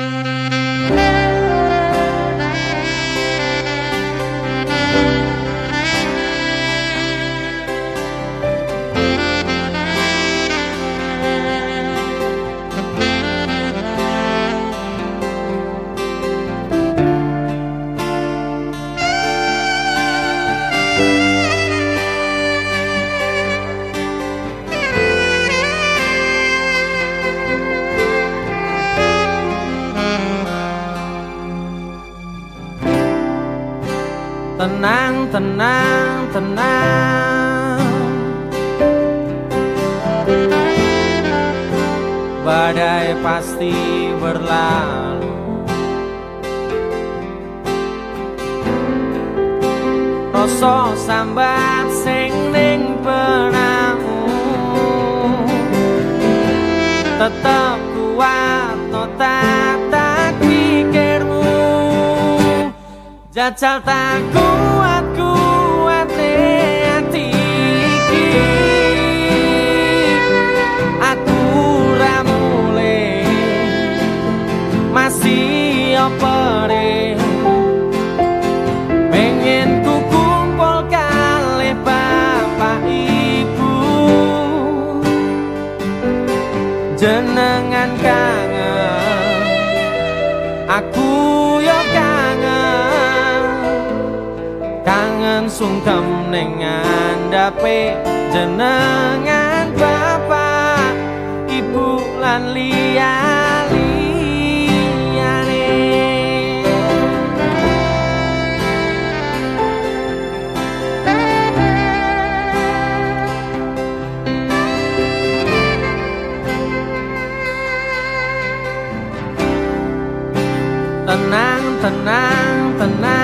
Mm-hmm. Tenang, tenang, tenang. Badai pasti berlalu. Rasa sambat sing ning penamu Jajal tak kuat kuat hati Aku ramule masih opere Pengen ku kumpul kali bapak ibu. Jenengan kangen. Aku Kangen sungkem dengan dape Jenengan bapak Ibu lan liyali tenang, tenang, tenang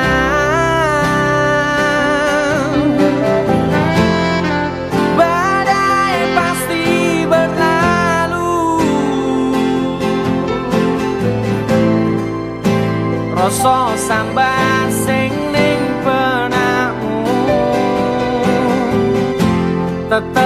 Rasa sambat sing ning penakmu. Tetep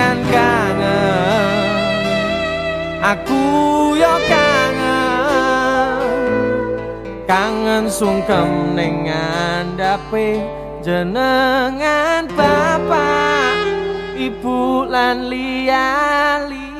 Aku yo kangen Kangen sungkem dengan dape Jenengan bapak Ibu lan liyane